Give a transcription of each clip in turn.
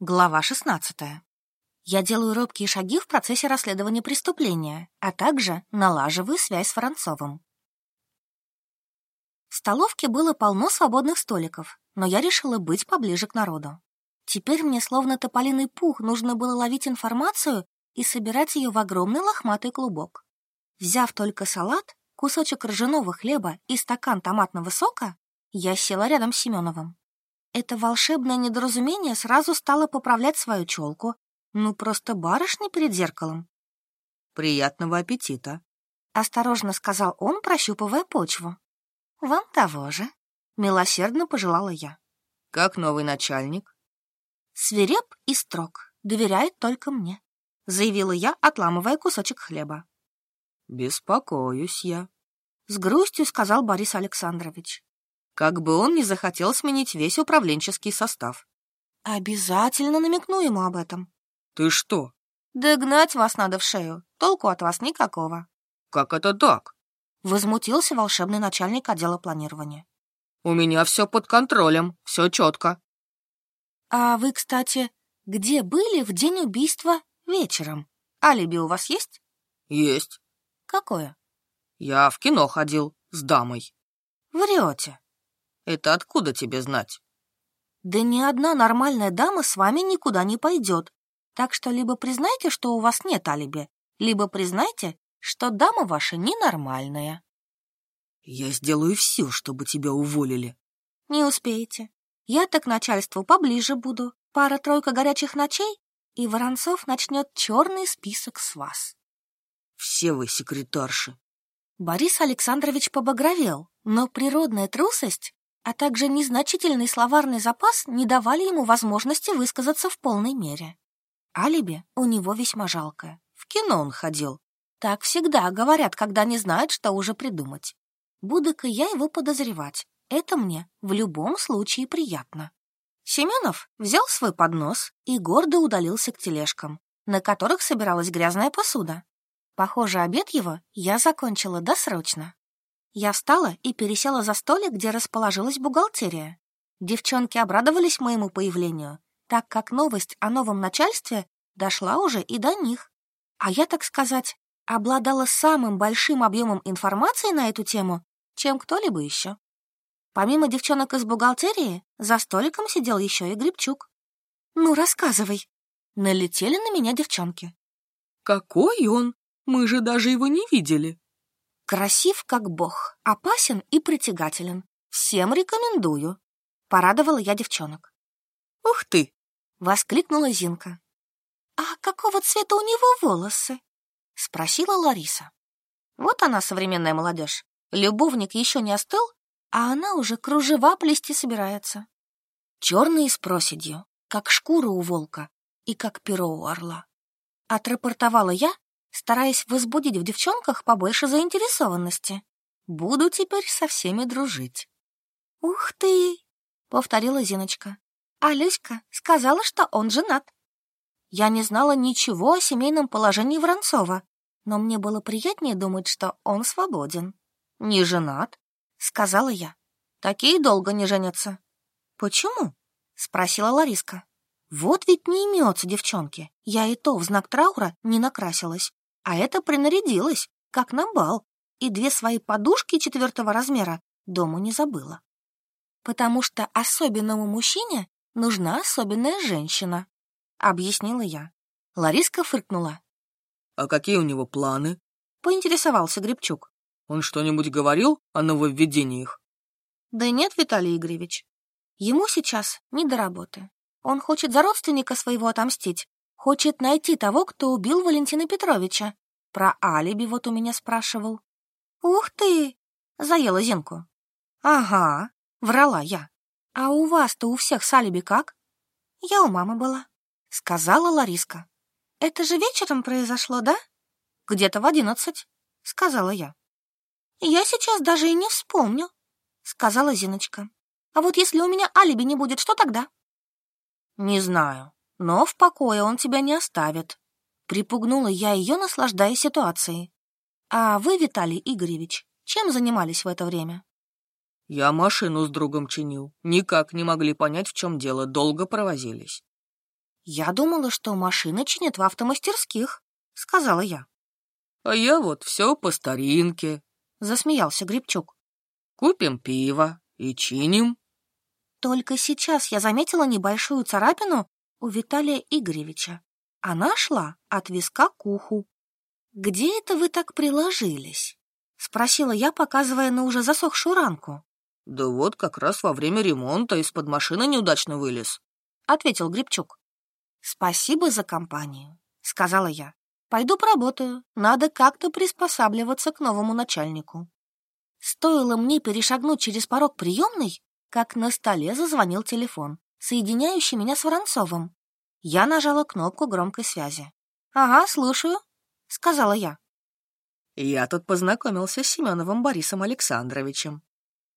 Глава 16. Я делаю робкие шаги в процессе расследования преступления, а также налаживаю связь с Воронцовым. В столовке было полно свободных столиков, но я решила быть поближе к народу. Теперь мне словно тополиный пух нужно было ловить информацию и собирать ее в огромный лохматый клубок. Взяв только салат, кусочек ржаного хлеба и стакан томатного сока, я села рядом с Семеновым. Это волшебное недоразумение сразу стало поправлять свою челку. Ну, просто барышня перед зеркалом. «Приятного аппетита», — осторожно сказал он, прощупывая почву. «Вам того же», — милосердно пожелала я. «Как новый начальник?» «Свиреп и строг, доверяет только мне», — заявила я, отламывая кусочек хлеба. «Беспокоюсь я», — с грустью сказал Борис Александрович как бы он не захотел сменить весь управленческий состав. Обязательно намекну ему об этом. Ты что? Да гнать вас надо в шею. Толку от вас никакого. Как это так? Возмутился волшебный начальник отдела планирования. У меня все под контролем, все четко. А вы, кстати, где были в день убийства вечером? Алиби у вас есть? Есть. Какое? Я в кино ходил с дамой. Врете. Это откуда тебе знать? Да ни одна нормальная дама с вами никуда не пойдет. Так что либо признайте, что у вас нет алиби, либо признайте, что дама ваша ненормальная. Я сделаю все, чтобы тебя уволили. Не успеете. Я так начальству поближе буду. Пара-тройка горячих ночей, и Воронцов начнет черный список с вас. Все вы секретарши. Борис Александрович побагровел, но природная трусость а также незначительный словарный запас не давали ему возможности высказаться в полной мере. Алиби у него весьма жалкое. В кино он ходил. Так всегда говорят, когда не знают, что уже придумать. Буду-ка я его подозревать. Это мне в любом случае приятно. Семенов взял свой поднос и гордо удалился к тележкам, на которых собиралась грязная посуда. Похоже, обед его я закончила досрочно. Я встала и пересела за столик, где расположилась бухгалтерия. Девчонки обрадовались моему появлению, так как новость о новом начальстве дошла уже и до них. А я, так сказать, обладала самым большим объемом информации на эту тему, чем кто-либо еще. Помимо девчонок из бухгалтерии, за столиком сидел еще и Грибчук. «Ну, рассказывай!» Налетели на меня девчонки. «Какой он? Мы же даже его не видели!» Красив как бог, опасен и притягателен. Всем рекомендую. Порадовала я девчонок. Ух ты! Воскликнула Зинка. А какого цвета у него волосы? Спросила Лариса. Вот она, современная молодежь. Любовник еще не остыл, а она уже кружева плести собирается. Черные с проседью, как шкура у волка и как перо у орла. Отрапортовала я стараясь возбудить в девчонках побольше заинтересованности. Буду теперь со всеми дружить. «Ух ты!» — повторила Зиночка. А Люська сказала, что он женат. Я не знала ничего о семейном положении Воронцова, но мне было приятнее думать, что он свободен. «Не женат?» — сказала я. «Такие долго не женятся». «Почему?» — спросила Лариска. «Вот ведь не имется девчонки. Я и то в знак траура не накрасилась а это принарядилась, как на бал, и две свои подушки четвертого размера дому не забыла. Потому что особенному мужчине нужна особенная женщина, объяснила я. Лариска фыркнула. А какие у него планы? Поинтересовался Гребчук. Он что-нибудь говорил о нововведениях? Да нет, Виталий Игоревич. Ему сейчас не до работы. Он хочет за родственника своего отомстить, Хочет найти того, кто убил Валентина Петровича. Про алиби вот у меня спрашивал. Ух ты! Заела Зинку. Ага, врала я. А у вас-то у всех с алиби как? Я у мамы была, сказала Лариска. Это же вечером произошло, да? Где-то в одиннадцать, сказала я. Я сейчас даже и не вспомню, сказала Зиночка. А вот если у меня алиби не будет, что тогда? Не знаю, но в покое он тебя не оставит. Припугнула я ее, наслаждаясь ситуацией. А вы, Виталий Игоревич, чем занимались в это время? Я машину с другом чинил. Никак не могли понять, в чем дело, долго провозились. Я думала, что машины чинят в автомастерских, сказала я. А я вот все по старинке, засмеялся Грибчук. Купим пиво и чиним. Только сейчас я заметила небольшую царапину у Виталия Игоревича. Она шла от виска к уху. «Где это вы так приложились?» — спросила я, показывая на уже засохшую ранку. «Да вот как раз во время ремонта из-под машины неудачно вылез», — ответил Грибчук. «Спасибо за компанию», — сказала я. «Пойду поработаю. Надо как-то приспосабливаться к новому начальнику». Стоило мне перешагнуть через порог приемной, как на столе зазвонил телефон, соединяющий меня с Воронцовым. Я нажала кнопку громкой связи. «Ага, слушаю», — сказала я. «Я тут познакомился с Семеновым Борисом Александровичем».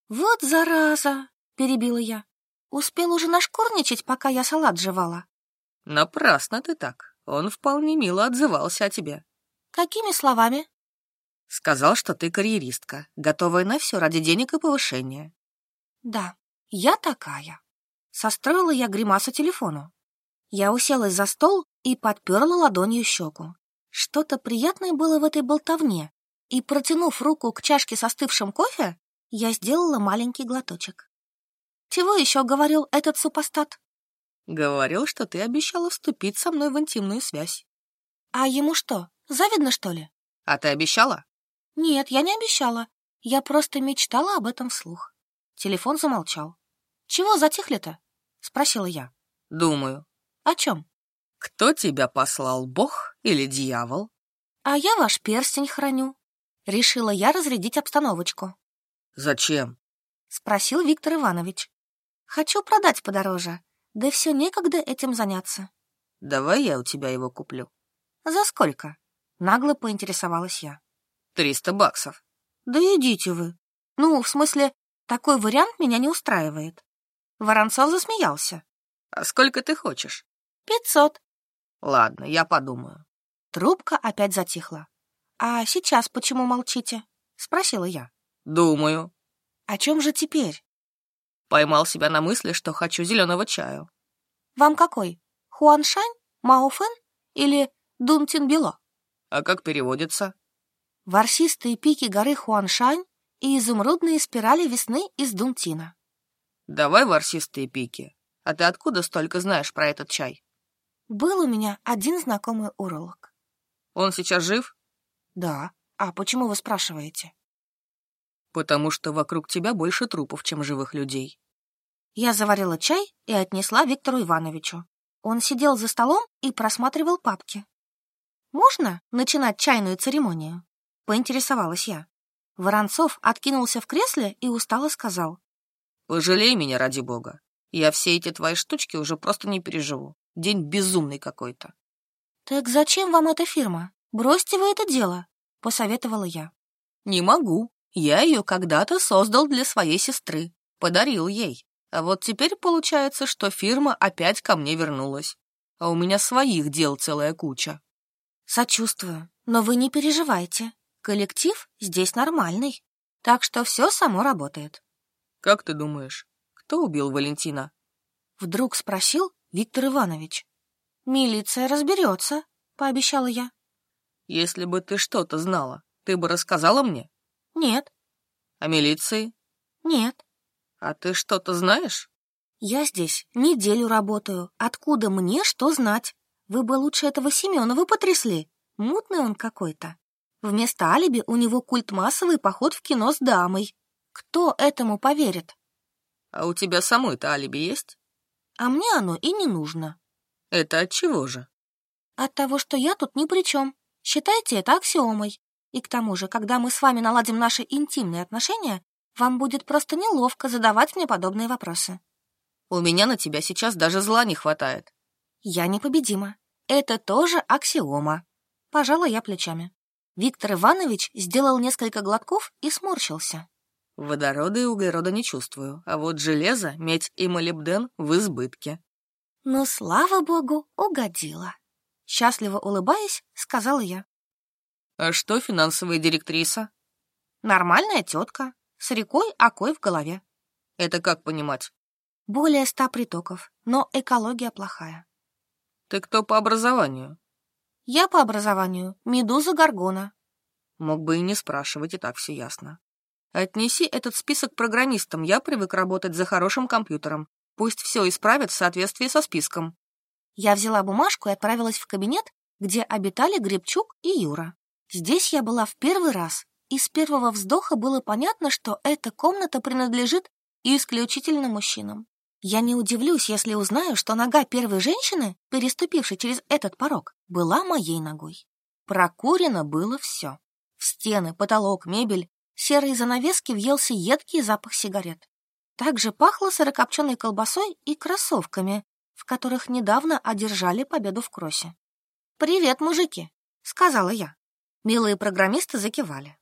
«Вот зараза!» — перебила я. «Успел уже нашкурничать, пока я салат жевала». «Напрасно ты так. Он вполне мило отзывался о тебе». «Какими словами?» «Сказал, что ты карьеристка, готовая на все ради денег и повышения». «Да, я такая». Состроила я гримасу телефону. Я уселась за стол и подперла ладонью щеку. Что-то приятное было в этой болтовне, и, протянув руку к чашке с остывшим кофе, я сделала маленький глоточек. «Чего еще говорил этот супостат?» «Говорил, что ты обещала вступить со мной в интимную связь». «А ему что, завидно, что ли?» «А ты обещала?» «Нет, я не обещала. Я просто мечтала об этом вслух». Телефон замолчал. «Чего затихли-то?» — спросила я. «Думаю». «О чем?» «Кто тебя послал, бог или дьявол?» «А я ваш перстень храню». Решила я разрядить обстановочку. «Зачем?» — спросил Виктор Иванович. «Хочу продать подороже, да все некогда этим заняться». «Давай я у тебя его куплю». «За сколько?» — нагло поинтересовалась я. «Триста баксов». «Да идите вы. Ну, в смысле, такой вариант меня не устраивает». Воронцов засмеялся. «А сколько ты хочешь?» «Пятьсот». «Ладно, я подумаю». Трубка опять затихла. «А сейчас почему молчите?» — спросила я. Думаю. О чем же теперь? Поймал себя на мысли, что хочу зеленого чаю. Вам какой? Хуаншань, Маофен или Дунтинбило? А как переводится? Ворсистые пики горы Хуаншань и изумрудные спирали весны из Дунтина. Давай ворсистые пики. А ты откуда столько знаешь про этот чай? Был у меня один знакомый уролог. Он сейчас жив? Да. А почему вы спрашиваете? потому что вокруг тебя больше трупов, чем живых людей. Я заварила чай и отнесла Виктору Ивановичу. Он сидел за столом и просматривал папки. «Можно начинать чайную церемонию?» — поинтересовалась я. Воронцов откинулся в кресле и устало сказал. «Пожалей меня, ради бога. Я все эти твои штучки уже просто не переживу. День безумный какой-то». «Так зачем вам эта фирма? Бросьте вы это дело», — посоветовала я. «Не могу. Я ее когда-то создал для своей сестры, подарил ей. А вот теперь получается, что фирма опять ко мне вернулась. А у меня своих дел целая куча. Сочувствую, но вы не переживайте. Коллектив здесь нормальный, так что все само работает. Как ты думаешь, кто убил Валентина? Вдруг спросил Виктор Иванович. Милиция разберется, пообещала я. Если бы ты что-то знала, ты бы рассказала мне? Нет. А милиции? Нет. А ты что-то знаешь? Я здесь неделю работаю. Откуда мне что знать? Вы бы лучше этого Семенова потрясли. Мутный он какой-то. Вместо алиби у него культ массовый поход в кино с дамой. Кто этому поверит? А у тебя самой-то алиби есть? А мне оно и не нужно. Это от чего же? От того, что я тут ни при чем. Считайте это аксиомой. И к тому же, когда мы с вами наладим наши интимные отношения, вам будет просто неловко задавать мне подобные вопросы. У меня на тебя сейчас даже зла не хватает. Я непобедима. Это тоже аксиома. Пожала я плечами. Виктор Иванович сделал несколько глотков и сморщился. Водорода и углерода не чувствую, а вот железо, медь и молибден в избытке. Ну, слава богу, угодила. Счастливо улыбаясь, сказала я. А что финансовая директриса? Нормальная тетка, с рекой окой в голове. Это как понимать? Более ста притоков, но экология плохая. Ты кто по образованию? Я по образованию Медуза Гаргона. Мог бы и не спрашивать, и так все ясно. Отнеси этот список программистам, я привык работать за хорошим компьютером. Пусть все исправят в соответствии со списком. Я взяла бумажку и отправилась в кабинет, где обитали Гребчук и Юра. Здесь я была в первый раз, и с первого вздоха было понятно, что эта комната принадлежит исключительно мужчинам. Я не удивлюсь, если узнаю, что нога первой женщины, переступившей через этот порог, была моей ногой. Прокурено было все. В стены, потолок, мебель, серые занавески въелся едкий запах сигарет. Также пахло сырокопченой колбасой и кроссовками, в которых недавно одержали победу в кроссе. «Привет, мужики!» — сказала я. Милые программисты закивали.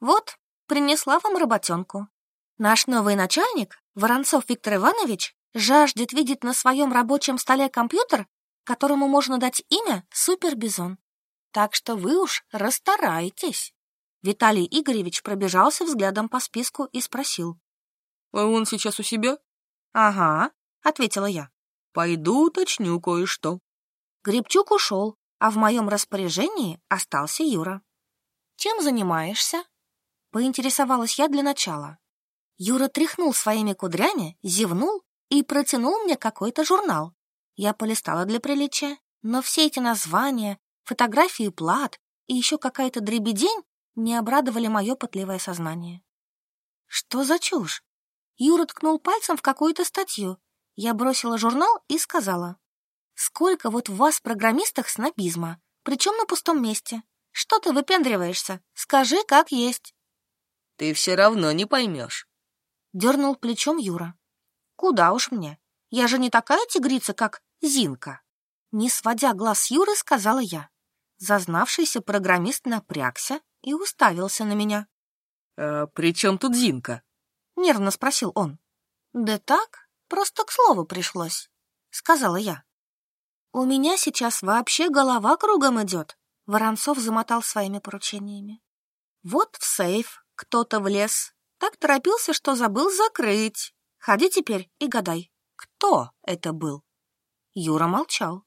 «Вот, принесла вам работенку. Наш новый начальник, Воронцов Виктор Иванович, жаждет видеть на своем рабочем столе компьютер, которому можно дать имя Супербизон. Так что вы уж расстарайтесь. Виталий Игоревич пробежался взглядом по списку и спросил. «А он сейчас у себя?» «Ага», — ответила я. «Пойду уточню кое-что». Гребчук ушел, а в моем распоряжении остался Юра. «Чем занимаешься?» — поинтересовалась я для начала. Юра тряхнул своими кудрями, зевнул и протянул мне какой-то журнал. Я полистала для приличия, но все эти названия, фотографии плат и еще какая-то дребедень не обрадовали мое пытливое сознание. Что за чушь? Юра ткнул пальцем в какую-то статью. Я бросила журнал и сказала. Сколько вот в вас, программистах, снобизма, причем на пустом месте. Что ты выпендриваешься? Скажи, как есть. Ты все равно не поймешь. Дернул плечом Юра. Куда уж мне? Я же не такая тигрица, как Зинка. Не сводя глаз Юры, сказала я. Зазнавшийся программист напрягся и уставился на меня. «А при чем тут Зинка?» — нервно спросил он. «Да так, просто к слову пришлось», — сказала я. «У меня сейчас вообще голова кругом идет», — Воронцов замотал своими поручениями. «Вот в сейф кто-то влез, так торопился, что забыл закрыть. Ходи теперь и гадай, кто это был?» Юра молчал.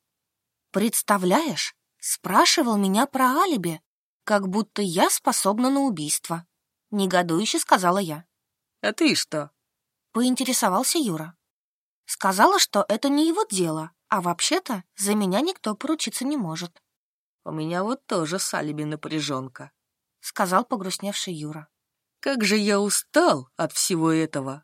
«Представляешь, спрашивал меня про алиби, как будто я способна на убийство», — негодующе сказала я. «А ты что?» — поинтересовался Юра. Сказала, что это не его дело, а вообще-то за меня никто поручиться не может. «У меня вот тоже с алиби напряженка», — сказал погрустневший Юра. Как же я устал от всего этого.